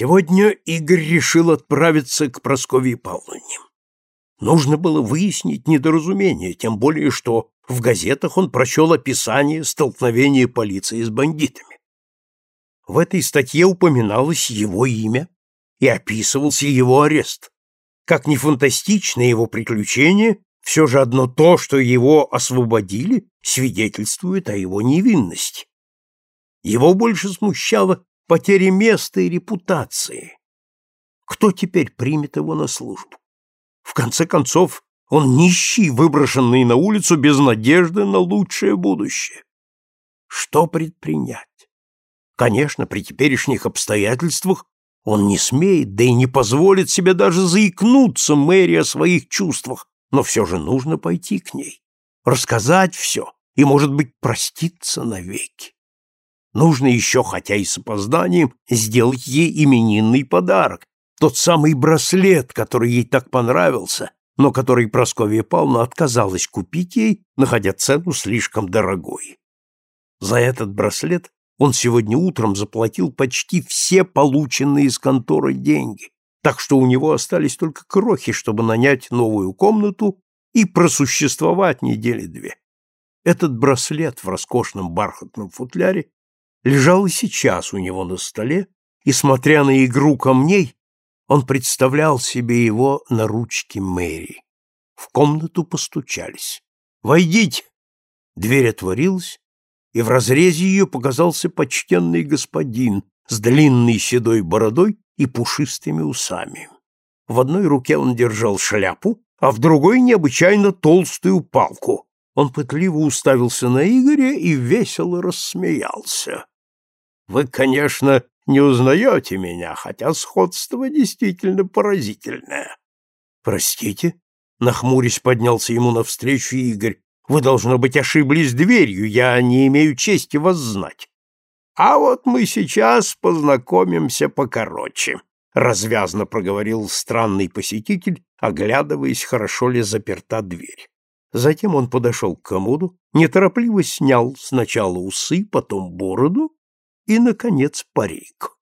Сегодня Игорь решил отправиться к Прасковье Павловне. Нужно было выяснить недоразумение, тем более что в газетах он прочел описание столкновения полиции с бандитами. В этой статье упоминалось его имя и описывался его арест. Как ни фантастично его приключение, все же одно то, что его освободили, свидетельствует о его невинности. Его больше смущала потеря места и репутации. Кто теперь примет его на службу? В конце концов, он нищий, выброшенный на улицу без надежды на лучшее будущее. Что предпринять? Конечно, при теперешних обстоятельствах он не смеет, да и не позволит себе даже заикнуться Мэри о своих чувствах, но все же нужно пойти к ней, рассказать все и, может быть, проститься навеки. Нужно еще, хотя и с опозданием, сделать ей именинный подарок, тот самый браслет, который ей так понравился, но который Прасковья Павловна отказалась купить ей, находя цену слишком дорогой. За этот браслет он сегодня утром заплатил почти все полученные из конторы деньги, так что у него остались только крохи, чтобы нанять новую комнату и просуществовать недели две. Этот браслет в роскошном бархатном футляре лежал и сейчас у него на столе, и, смотря на игру камней, он представлял себе его на ручке Мэри. В комнату постучались. «Войдите!» Дверь отворилась, и в разрезе ее показался почтенный господин с длинной седой бородой и пушистыми усами. В одной руке он держал шляпу, а в другой необычайно толстую палку. Он пытливо уставился на Игоря и весело рассмеялся. — Вы, конечно, не узнаете меня, хотя сходство действительно поразительное. — Простите? — нахмурясь поднялся ему навстречу Игорь. — Вы, должно быть, ошиблись дверью, я не имею чести вас знать. — А вот мы сейчас познакомимся покороче, — развязно проговорил странный посетитель, оглядываясь, хорошо ли заперта дверь. Затем он подошел к комоду, неторопливо снял сначала усы, потом бороду и, наконец, парик.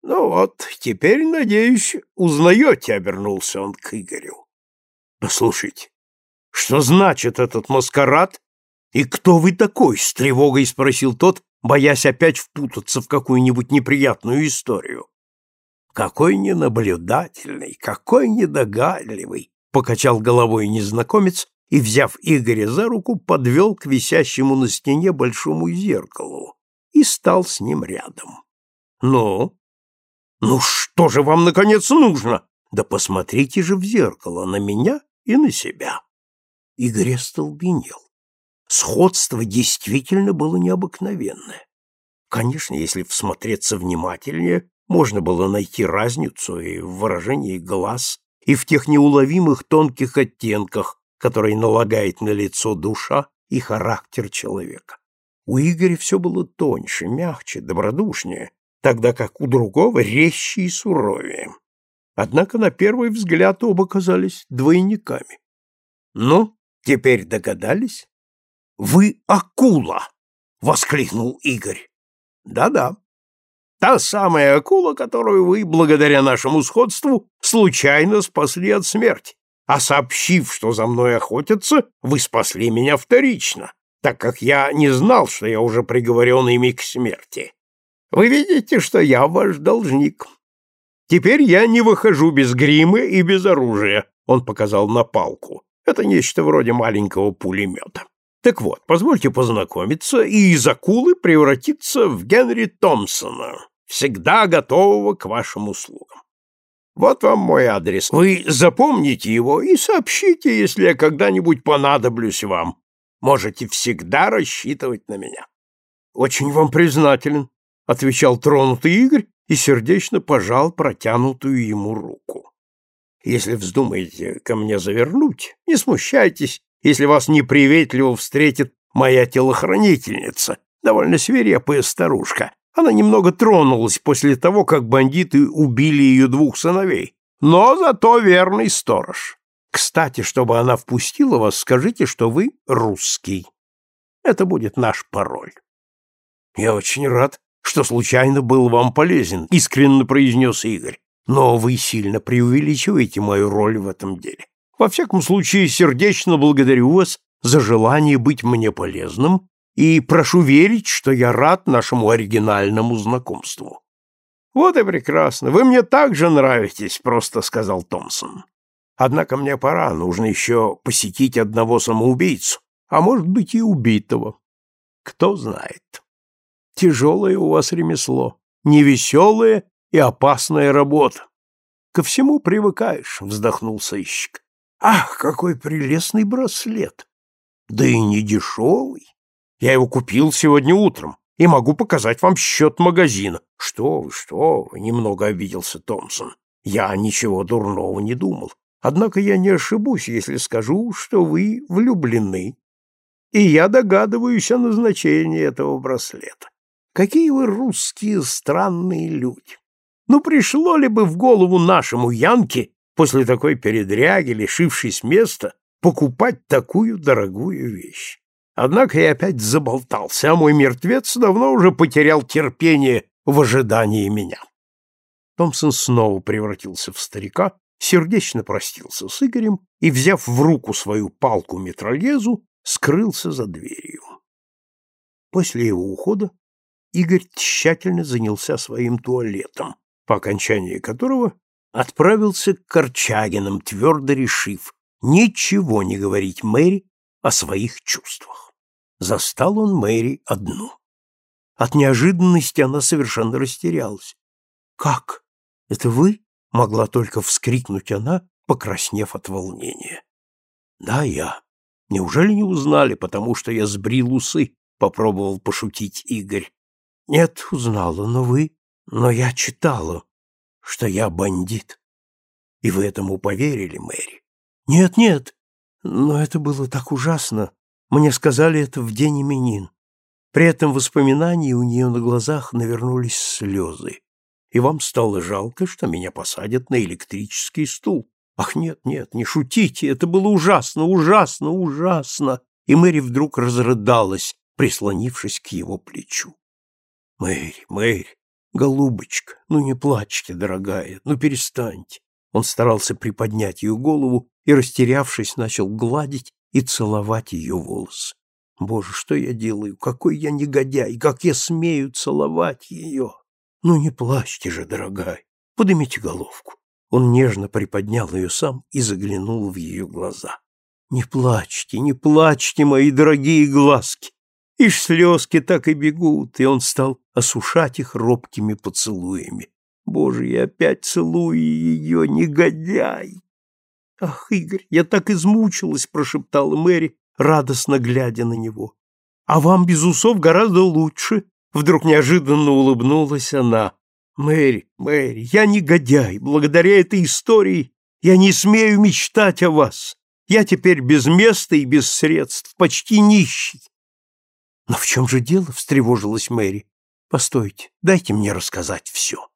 — Ну вот, теперь, надеюсь, узнаете, — обернулся он к Игорю. — Послушайте, что значит этот маскарад? И кто вы такой? — с тревогой спросил тот, боясь опять впутаться в какую-нибудь неприятную историю. — Какой ненаблюдательный, какой недогадливый! — покачал головой незнакомец и, взяв Игоря за руку, подвел к висящему на стене большому зеркалу и стал с ним рядом. «Ну? Ну что же вам, наконец, нужно? Да посмотрите же в зеркало на меня и на себя». Игорь остолбенел. Сходство действительно было необыкновенное. Конечно, если всмотреться внимательнее, можно было найти разницу и в выражении глаз, и в тех неуловимых тонких оттенках, которые налагает на лицо душа и характер человека. У Игоря все было тоньше, мягче, добродушнее, тогда как у другого резче и суровее. Однако на первый взгляд оба казались двойниками. «Ну, теперь догадались?» «Вы акула!» — воскликнул Игорь. «Да-да, та самая акула, которую вы, благодаря нашему сходству, случайно спасли от смерти, а сообщив, что за мной охотятся, вы спасли меня вторично так как я не знал, что я уже приговорен ими к смерти. Вы видите, что я ваш должник. Теперь я не выхожу без грима и без оружия, он показал на палку. Это нечто вроде маленького пулемета. Так вот, позвольте познакомиться и из акулы превратиться в Генри Томпсона, всегда готового к вашим услугам. Вот вам мой адрес. Вы запомните его и сообщите, если я когда-нибудь понадоблюсь вам можете всегда рассчитывать на меня. Очень вам признателен, отвечал тронутый Игорь и сердечно пожал протянутую ему руку. Если вздумаете ко мне завернуть, не смущайтесь, если вас неприветливо встретит моя телохранительница, довольно свирепая старушка. Она немного тронулась после того, как бандиты убили ее двух сыновей, но зато верный сторож. Кстати, чтобы она впустила вас, скажите, что вы русский. Это будет наш пароль. Я очень рад, что случайно был вам полезен, искренне произнес Игорь. Но вы сильно преувеличиваете мою роль в этом деле. Во всяком случае, сердечно благодарю вас за желание быть мне полезным и прошу верить, что я рад нашему оригинальному знакомству. Вот и прекрасно. Вы мне так же нравитесь, просто сказал Томпсон. Однако мне пора, нужно еще посетить одного самоубийцу, а может быть и убитого. Кто знает. Тяжелое у вас ремесло, невеселая и опасная работа. Ко всему привыкаешь, вздохнул сыщик. Ах, какой прелестный браслет! Да и не дешевый. Я его купил сегодня утром и могу показать вам счет магазина. Что вы, что вы, немного обиделся Томпсон. Я ничего дурного не думал. Однако я не ошибусь, если скажу, что вы влюблены. И я догадываюсь о назначении этого браслета. Какие вы русские странные люди! Ну, пришло ли бы в голову нашему Янке после такой передряги, лишившись места, покупать такую дорогую вещь? Однако я опять заболтался, а мой мертвец давно уже потерял терпение в ожидании меня. Томпсон снова превратился в старика, сердечно простился с Игорем и, взяв в руку свою палку-метролезу, скрылся за дверью. После его ухода Игорь тщательно занялся своим туалетом, по окончании которого отправился к Корчагинам, твердо решив ничего не говорить Мэри о своих чувствах. Застал он Мэри одну. От неожиданности она совершенно растерялась. «Как? Это вы?» — могла только вскрикнуть она, покраснев от волнения. «Да, я. Неужели не узнали, потому что я сбрил усы?» — попробовал пошутить Игорь. Нет, узнала, но вы... Но я читала, что я бандит. И вы этому поверили, Мэри? Нет, нет. Но это было так ужасно. Мне сказали это в день именин. При этом воспоминании у нее на глазах навернулись слезы. И вам стало жалко, что меня посадят на электрический стул. Ах, нет, нет, не шутите, это было ужасно, ужасно, ужасно. И Мэри вдруг разрыдалась, прислонившись к его плечу. Мэри, Мэри, голубочка, ну не плачьте, дорогая, ну перестаньте. Он старался приподнять ее голову и, растерявшись, начал гладить и целовать ее волосы. Боже, что я делаю? Какой я негодяй! Как я смею целовать ее! Ну не плачьте же, дорогая, поднимите головку. Он нежно приподнял ее сам и заглянул в ее глаза. Не плачьте, не плачьте, мои дорогие глазки. Ишь слезки так и бегут, и он стал осушать их робкими поцелуями. Боже, я опять целую ее, негодяй! Ах, Игорь, я так измучилась, прошептала Мэри, радостно глядя на него. А вам без усов гораздо лучше, вдруг неожиданно улыбнулась она. Мэри, Мэри, я негодяй, благодаря этой истории я не смею мечтать о вас. Я теперь без места и без средств, почти нищий. Но в чем же дело? встревожилась Мэри. Постойте, дайте мне рассказать все.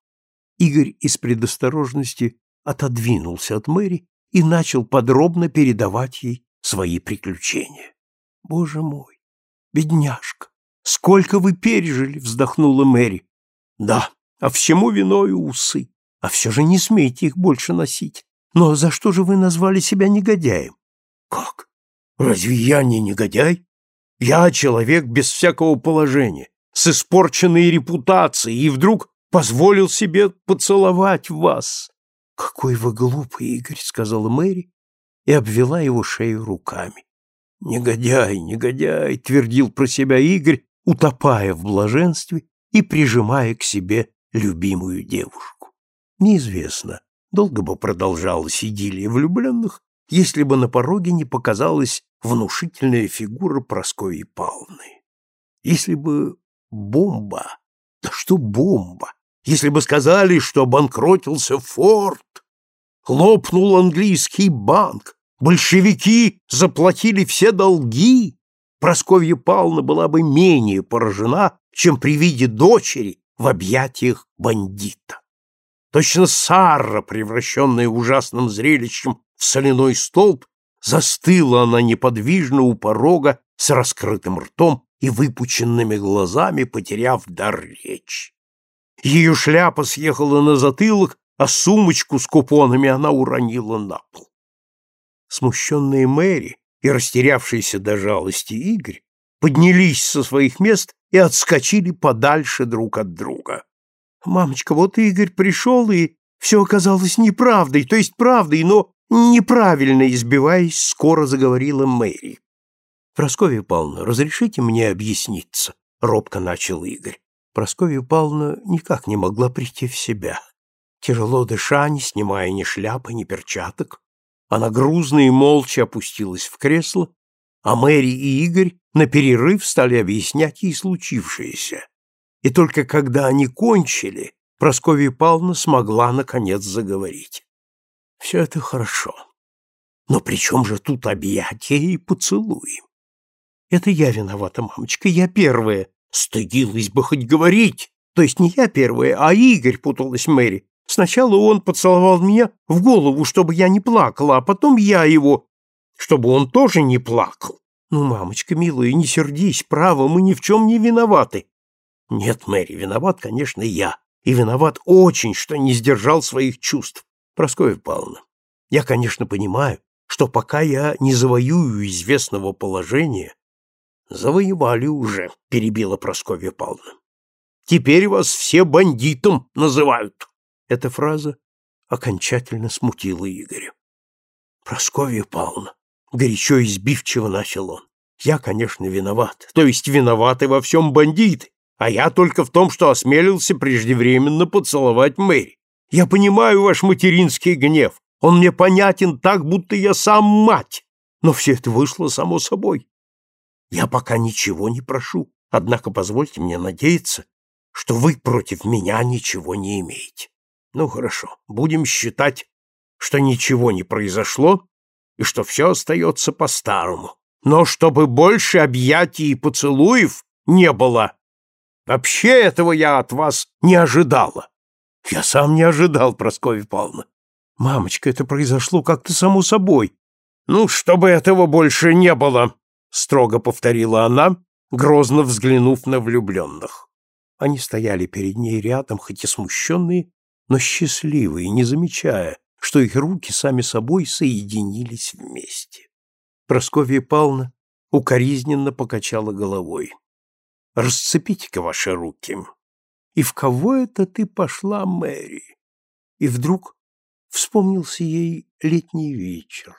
Игорь из предосторожности отодвинулся от Мэри и начал подробно передавать ей свои приключения. Боже мой, бедняжка, сколько вы пережили, вздохнула Мэри. Да, а всему виною усы. А все же не смейте их больше носить. Но за что же вы назвали себя негодяем? Как? Разве я не негодяй? Я человек без всякого положения, с испорченной репутацией, и вдруг позволил себе поцеловать вас. — Какой вы глупый, Игорь, — сказала Мэри и обвела его шею руками. — Негодяй, негодяй, — твердил про себя Игорь, утопая в блаженстве и прижимая к себе любимую девушку. Неизвестно, долго бы продолжалась идиллия влюбленных, если бы на пороге не показалась внушительная фигура Прасковьи Павловны. Если бы бомба, да что бомба, если бы сказали, что обанкротился Форд, лопнул английский банк, большевики заплатили все долги, Прасковья Павловна была бы менее поражена, чем при виде дочери в объятиях бандита. Точно Сара, превращенная ужасным зрелищем в соляной столб, застыла она неподвижно у порога с раскрытым ртом и выпученными глазами, потеряв дар речи. Ее шляпа съехала на затылок, а сумочку с купонами она уронила на пол. Смущенные Мэри и растерявшийся до жалости Игорь поднялись со своих мест и отскочили подальше друг от друга. «Мамочка, вот Игорь пришел, и все оказалось неправдой, то есть правдой, но неправильно избиваясь, скоро заговорила Мэри. «Прасковья Павловна, разрешите мне объясниться?» — робко начал Игорь. Прасковья Павловна никак не могла прийти в себя. Тяжело дыша, не снимая ни шляпы, ни перчаток, она грузно и молча опустилась в кресло, а Мэри и Игорь на перерыв стали объяснять ей случившееся. И только когда они кончили, Прасковья Павловна смогла, наконец, заговорить. «Все это хорошо. Но при чем же тут объятия и поцелуи? Это я виновата, мамочка, я первая. Стыдилась бы хоть говорить. То есть не я первая, а Игорь, путалась Мэри. Сначала он поцеловал меня в голову, чтобы я не плакала, а потом я его, чтобы он тоже не плакал. Ну, мамочка милая, не сердись, право, мы ни в чем не виноваты. Нет, Мэри, виноват, конечно, я. И виноват очень, что не сдержал своих чувств. Прасковья Павловна, я, конечно, понимаю, что пока я не завоюю известного положения... Завоевали уже, перебила Прасковья Павловна. Теперь вас все бандитом называют. Эта фраза окончательно смутила Игоря. Прасковья Павловна, горячо и избивчиво начал он. Я, конечно, виноват. То есть виноваты во всем бандиты, а я только в том, что осмелился преждевременно поцеловать Мэри. Я понимаю ваш материнский гнев. Он мне понятен так, будто я сам мать. Но все это вышло само собой. Я пока ничего не прошу, однако позвольте мне надеяться, что вы против меня ничего не имеете. Ну хорошо, будем считать, что ничего не произошло и что все остается по-старому. Но чтобы больше объятий и поцелуев не было. Вообще этого я от вас не ожидала. Я сам не ожидал, Прасковья Павловна. Мамочка, это произошло как-то само собой. Ну, чтобы этого больше не было, строго повторила она, грозно взглянув на влюбленных. Они стояли перед ней рядом, хоть и смущенные, но счастливые, не замечая, что их руки сами собой соединились вместе. Просковья Павловна укоризненно покачала головой. «Расцепите-ка ваши руки. И в кого это ты пошла, Мэри?» И вдруг вспомнился ей летний вечер.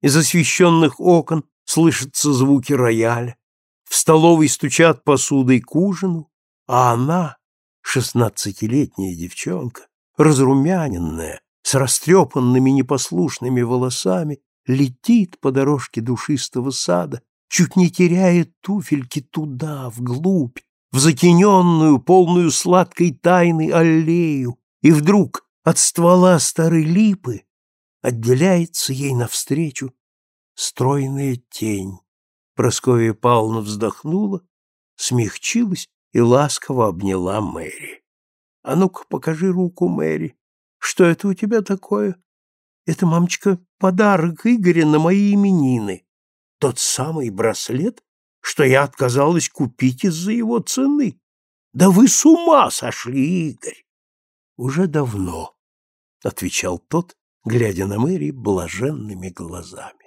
Из освещенных окон слышатся звуки рояля, в столовой стучат посудой к ужину, а она, шестнадцатилетняя девчонка, разрумяненная, с растрепанными непослушными волосами, летит по дорожке душистого сада, чуть не теряет туфельки туда, вглубь, в затененную, полную сладкой тайны аллею, и вдруг от ствола старой липы отделяется ей навстречу стройная тень. Прасковья Павловна вздохнула, смягчилась и ласково обняла Мэри. — А ну-ка, покажи руку, Мэри. Что это у тебя такое? Это, мамочка, подарок Игоря на мои именины. Тот самый браслет, что я отказалась купить из-за его цены. Да вы с ума сошли, Игорь! Уже давно, — отвечал тот, глядя на Мэри блаженными глазами.